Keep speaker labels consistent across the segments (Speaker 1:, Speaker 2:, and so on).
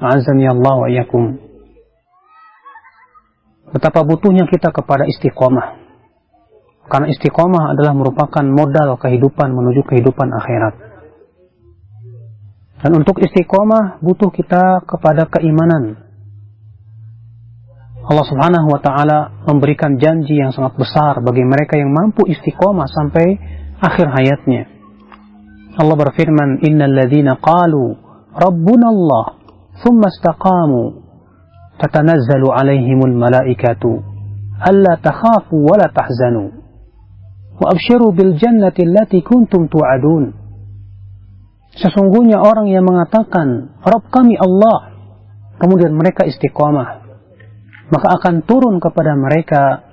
Speaker 1: Azani Allah wa iyakum. Betapa butuhnya kita kepada istiqomah. Karena istiqomah adalah merupakan modal kehidupan menuju kehidupan akhirat. Dan untuk istiqomah butuh kita kepada keimanan. Allah Subhanahu wa taala memberikan janji yang sangat besar bagi mereka yang mampu istiqomah sampai akhir hayatnya. Allah berfirman, "Innal ladzina qalu rabbuna Allah" thumma istaqamu تتنزل عليهم الملائكة ألا تخافوا ولا تحزنوا وأبشروا بالجنة التي كنتم توعدون Sesungguhnya orang yang mengatakan Rabb kami Allah kemudian mereka istiqamah maka akan turun kepada mereka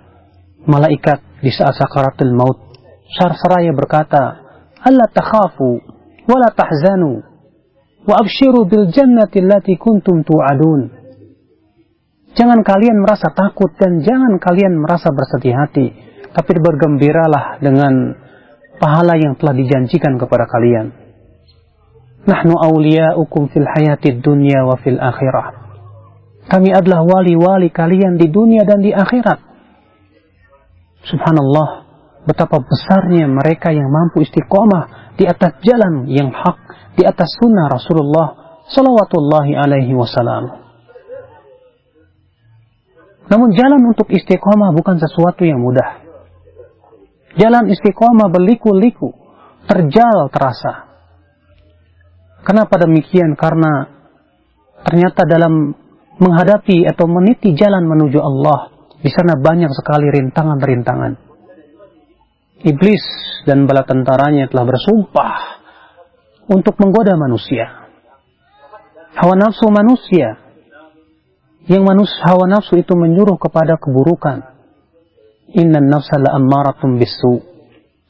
Speaker 1: malaikat di saat sakaratul maut seraya berkata Allah takhafu wala tahzanu wa bil jannati allati kuntum tu'adun Jangan kalian merasa takut dan jangan kalian merasa bersedih hati, tapi bergembiralah dengan pahala yang telah dijanjikan kepada kalian. Nahnu awliya'ukum fil hayatid dunya wa fil akhirah. Kami adalah wali-wali kalian di dunia dan di akhirat. Subhanallah, betapa besarnya mereka yang mampu istiqomah di atas jalan yang hak, di atas sunnah Rasulullah salawatullahi alaihi wasallam. Namun jalan untuk istiqomah bukan sesuatu yang mudah. Jalan istiqomah berliku-liku, terjal terasa. Kenapa demikian? Karena ternyata dalam menghadapi atau meniti jalan menuju Allah, di sana banyak sekali rintangan-rintangan. Iblis dan bala tentaranya telah bersumpah untuk menggoda manusia. Hawa nafsu manusia yang manusia hawa nafsu itu menyuruh kepada keburukan. Inna nafsa la'ammaratun bisu.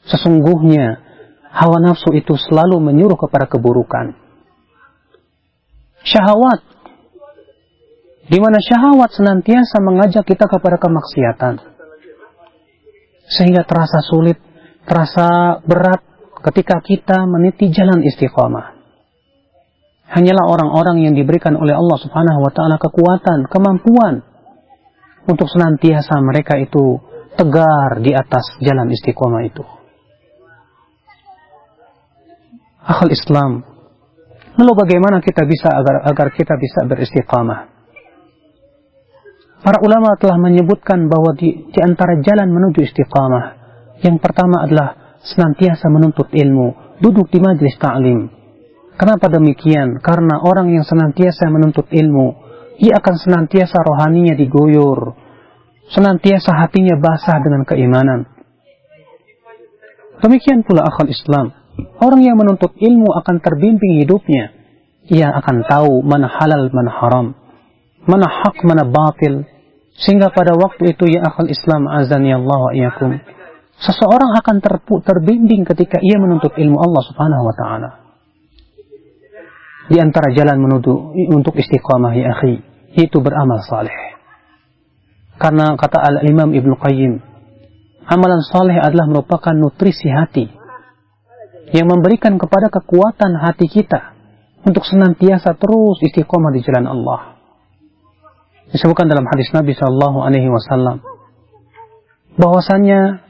Speaker 1: Sesungguhnya hawa nafsu itu selalu menyuruh kepada keburukan. Syahwat di mana syahwat senantiasa mengajak kita kepada kemaksiatan. Sehingga terasa sulit, terasa berat ketika kita meniti jalan istiqamah hanyalah orang-orang yang diberikan oleh Allah Subhanahu wa taala kekuatan, kemampuan untuk senantiasa mereka itu tegar di atas jalan istiqomah itu. Akal Islam. Lalu bagaimana kita bisa agar agar kita bisa beristiqamah? Para ulama telah menyebutkan bahwa di, di antara jalan menuju istiqamah, yang pertama adalah senantiasa menuntut ilmu, duduk di majlis ta'lim, Kenapa demikian? Karena orang yang senantiasa menuntut ilmu, ia akan senantiasa rohaninya digoyor, senantiasa hatinya basah dengan keimanan. Demikian pula akal Islam. Orang yang menuntut ilmu akan terbimbing hidupnya. Ia akan tahu mana halal, mana haram. Mana hak, mana batil. Sehingga pada waktu itu ya akal Islam azani Allah wa iyakum. Seseorang akan terbimbing ketika ia menuntut ilmu Allah subhanahu wa ta'ala di antara jalan menuju untuk istiqamah ya akhi itu beramal saleh. Karena kata Al-Imam Ibnu Qayyim, amalan saleh adalah merupakan nutrisi hati yang memberikan kepada kekuatan hati kita untuk senantiasa terus istiqamah di jalan Allah. Disebutkan dalam hadis Nabi Shallallahu Alaihi Wasallam bahwasannya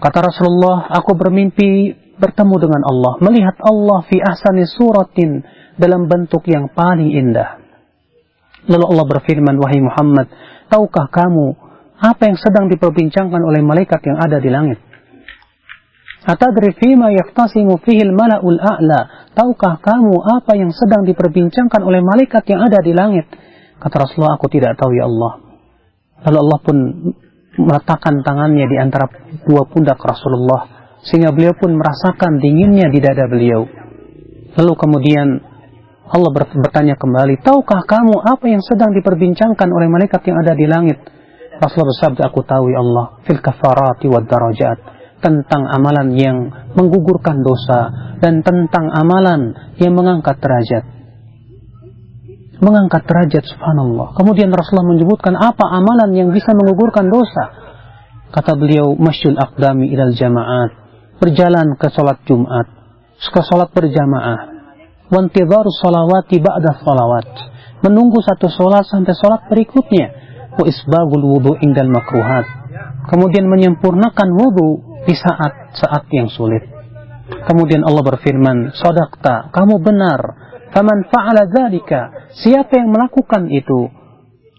Speaker 1: kata Rasulullah, aku bermimpi bertemu dengan Allah, melihat Allah fi ahsani suratin dalam bentuk yang paling indah. Lalu Allah berfirman, wahai Muhammad, tahukah kamu apa yang sedang diperbincangkan oleh malaikat yang ada di langit? Atadri fima yaftasimu fihil mala'ul a'la. Tahukah kamu apa yang sedang diperbincangkan oleh malaikat yang ada di langit? Kata Rasulullah, aku tidak tahu ya Allah. Lalu Allah pun meletakkan tangannya di antara dua pundak Rasulullah sehingga beliau pun merasakan dinginnya di dada beliau. Lalu kemudian Allah bertanya kembali, tahukah kamu apa yang sedang diperbincangkan oleh malaikat yang ada di langit? Rasulullah bersabda, aku tahu ya Allah, fil kafarati wa darajat, tentang amalan yang menggugurkan dosa dan tentang amalan yang mengangkat derajat. Mengangkat derajat subhanallah. Kemudian Rasulullah menyebutkan apa amalan yang bisa menggugurkan dosa. Kata beliau, masyul aqdami ilal jamaat. Berjalan ke sholat Jumat. Ke sholat berjamaah. Wantidhar salawati ba'da salawat. Menunggu satu sholat sampai sholat berikutnya wa isbagul wudu indal makruhat. Kemudian menyempurnakan wudu di saat-saat yang sulit. Kemudian Allah berfirman, "Sadaqta, kamu benar. Faman fa'ala dzalika, siapa yang melakukan itu,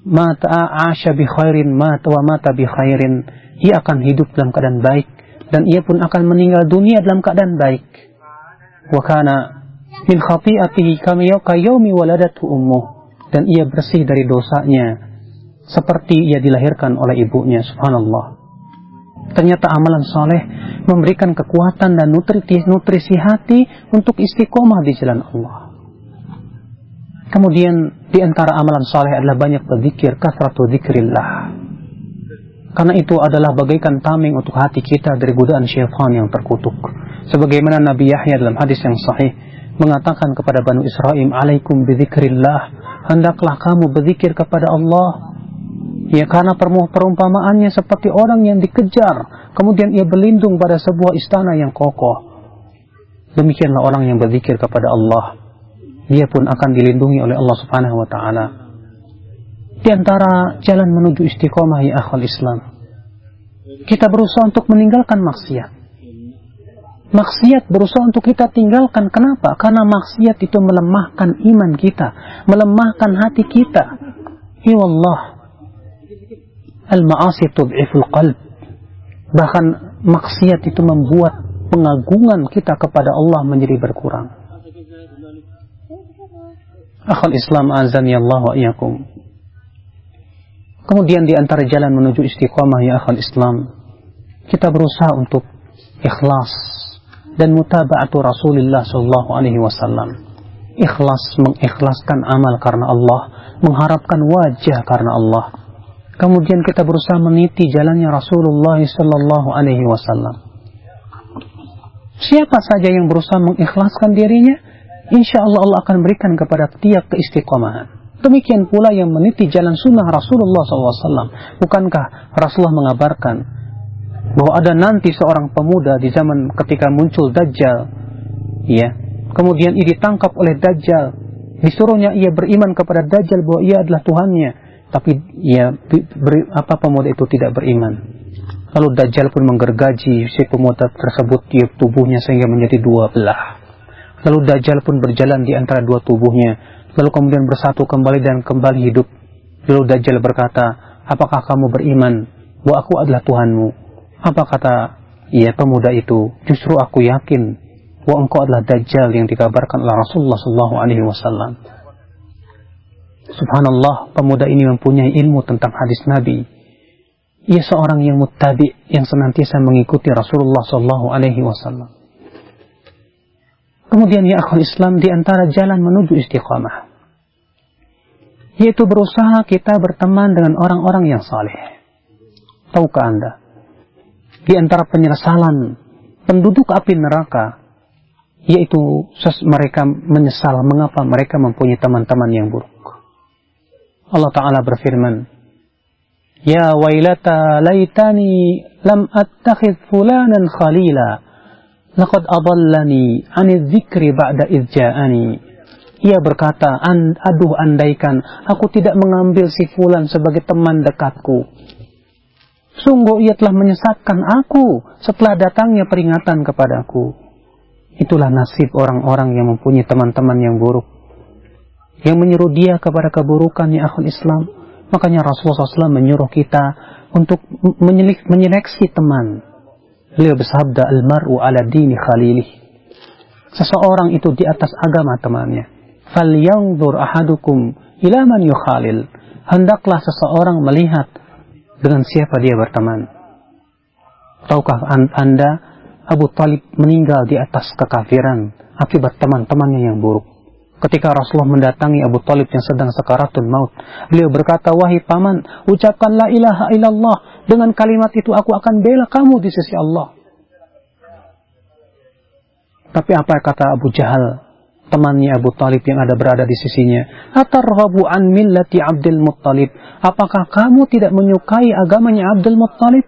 Speaker 1: mata asya bi khairin mata wa mata bi khairin, ia akan hidup dalam keadaan baik dan ia pun akan meninggal dunia dalam keadaan baik. Wa kana min khati'atihi kama yaumi waladatu ummuh dan ia bersih dari dosanya seperti ia dilahirkan oleh ibunya. Subhanallah. Ternyata amalan soleh memberikan kekuatan dan nutrisi, nutrisi hati untuk istiqomah di jalan Allah. Kemudian di antara amalan soleh adalah banyak berzikir, kasratu zikrillah. Karena itu adalah bagaikan tameng untuk hati kita dari godaan syaitan yang terkutuk. Sebagaimana Nabi Yahya dalam hadis yang sahih mengatakan kepada Bani Israel, "Alaikum bizikrillah." Hendaklah kamu berzikir kepada Allah Ya karena perumpamaannya seperti orang yang dikejar, kemudian ia berlindung pada sebuah istana yang kokoh. Demikianlah orang yang berzikir kepada Allah. Dia pun akan dilindungi oleh Allah Subhanahu wa taala. Di antara jalan menuju istiqomah ya akhwal Islam. Kita berusaha untuk meninggalkan maksiat. Maksiat berusaha untuk kita tinggalkan. Kenapa? Karena maksiat itu melemahkan iman kita, melemahkan hati kita. Ya Allah, Al-ma'asi tud'iful qalb. Bahkan maksiat itu membuat pengagungan kita kepada Allah menjadi berkurang. Akhal Islam azan ya Allah wa iyakum. Kemudian di antara jalan menuju istiqamah ya akhal Islam, kita berusaha untuk ikhlas dan mutaba'atu Rasulullah sallallahu alaihi wasallam. Ikhlas mengikhlaskan amal karena Allah, mengharapkan wajah karena Allah Kemudian kita berusaha meniti jalannya Rasulullah Sallallahu Alaihi Wasallam. Siapa saja yang berusaha mengikhlaskan dirinya, insya Allah Allah akan berikan kepada tiap keistiqomahan. Demikian pula yang meniti jalan sunnah Rasulullah SAW. Bukankah Rasulullah mengabarkan bahwa ada nanti seorang pemuda di zaman ketika muncul Dajjal, ya, kemudian ia ditangkap oleh Dajjal, disuruhnya ia beriman kepada Dajjal bahwa ia adalah Tuhannya, tapi ya ber, apa pemuda itu tidak beriman. Lalu Dajjal pun menggergaji si pemuda tersebut di tubuhnya sehingga menjadi dua belah. Lalu Dajjal pun berjalan di antara dua tubuhnya. Lalu kemudian bersatu kembali dan kembali hidup. Lalu Dajjal berkata, apakah kamu beriman bahwa aku adalah Tuhanmu? Apa kata ya pemuda itu? Justru aku yakin bahwa engkau adalah Dajjal yang dikabarkan oleh Rasulullah SAW. Subhanallah, pemuda ini mempunyai ilmu tentang hadis Nabi. Ia seorang yang muttabi yang senantiasa mengikuti Rasulullah Shallallahu Alaihi Wasallam. Kemudian ya akhul Islam di antara jalan menuju istiqamah, yaitu berusaha kita berteman dengan orang-orang yang saleh. Tahukah anda? Di antara penyesalan penduduk api neraka, yaitu mereka menyesal mengapa mereka mempunyai teman-teman yang buruk. Allah Ta'ala berfirman, Ya wailata laitani lam attakhid fulanan khalila. Laqad adallani anil zikri ba'da izja'ani. Ia berkata, aduh andaikan aku tidak mengambil si fulan sebagai teman dekatku. Sungguh ia telah menyesatkan aku setelah datangnya peringatan kepadaku. Itulah nasib orang-orang yang mempunyai teman-teman yang buruk yang menyuruh dia kepada keburukan ya akhul Islam. Makanya Rasulullah SAW menyuruh kita untuk menyeleksi teman. Beliau bersabda, Al-mar'u ala dini khalilih. Seseorang itu di atas agama temannya. Falyanzur ahadukum ila man yukhalil. Hendaklah seseorang melihat dengan siapa dia berteman. Tahukah anda Abu Talib meninggal di atas kekafiran akibat teman-temannya yang buruk. Ketika Rasulullah mendatangi Abu Talib yang sedang sekaratul maut, beliau berkata, "Wahai paman, ucapkan la ilaha illallah. Dengan kalimat itu aku akan bela kamu di sisi Allah." Tapi apa kata Abu Jahal, temannya Abu Talib yang ada berada di sisinya? Atarghabu an millati Abdul Muttalib. Apakah kamu tidak menyukai agamanya Abdul Muttalib?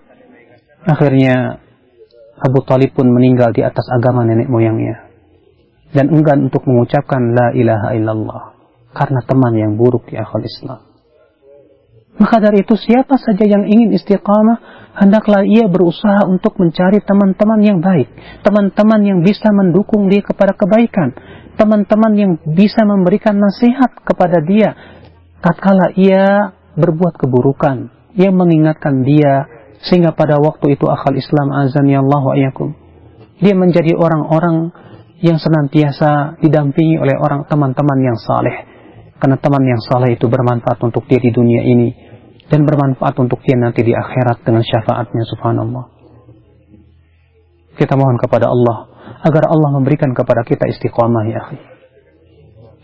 Speaker 1: Akhirnya Abu Talib pun meninggal di atas agama nenek moyangnya dan enggan untuk mengucapkan la ilaha illallah karena teman yang buruk di akal Islam. Maka dari itu siapa saja yang ingin istiqamah, hendaklah ia berusaha untuk mencari teman-teman yang baik, teman-teman yang bisa mendukung dia kepada kebaikan, teman-teman yang bisa memberikan nasihat kepada dia. Tatkala ia berbuat keburukan, ia mengingatkan dia sehingga pada waktu itu akal Islam azan ya Allah wa Dia menjadi orang-orang yang senantiasa didampingi oleh orang teman-teman yang saleh. Karena teman yang saleh itu bermanfaat untuk dia di dunia ini dan bermanfaat untuk dia nanti di akhirat dengan syafaatnya subhanallah. Kita mohon kepada Allah agar Allah memberikan kepada kita istiqamah ya akhi.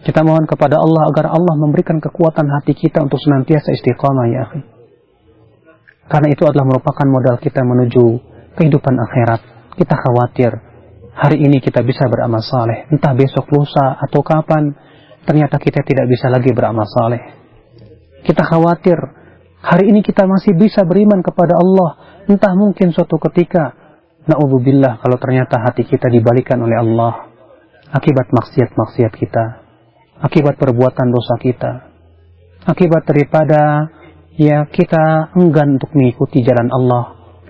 Speaker 1: Kita mohon kepada Allah agar Allah memberikan kekuatan hati kita untuk senantiasa istiqamah ya akhi. Karena itu adalah merupakan modal kita menuju kehidupan akhirat. Kita khawatir hari ini kita bisa beramal saleh, entah besok lusa atau kapan, ternyata kita tidak bisa lagi beramal saleh. Kita khawatir, hari ini kita masih bisa beriman kepada Allah, entah mungkin suatu ketika, na'udzubillah kalau ternyata hati kita dibalikan oleh Allah, akibat maksiat-maksiat kita, akibat perbuatan dosa kita, akibat daripada ya kita enggan untuk mengikuti jalan Allah,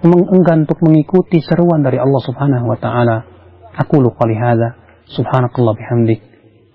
Speaker 1: enggan untuk mengikuti seruan dari Allah Subhanahu wa taala. Aku lu qali hadza. Subhanakallah bihamdik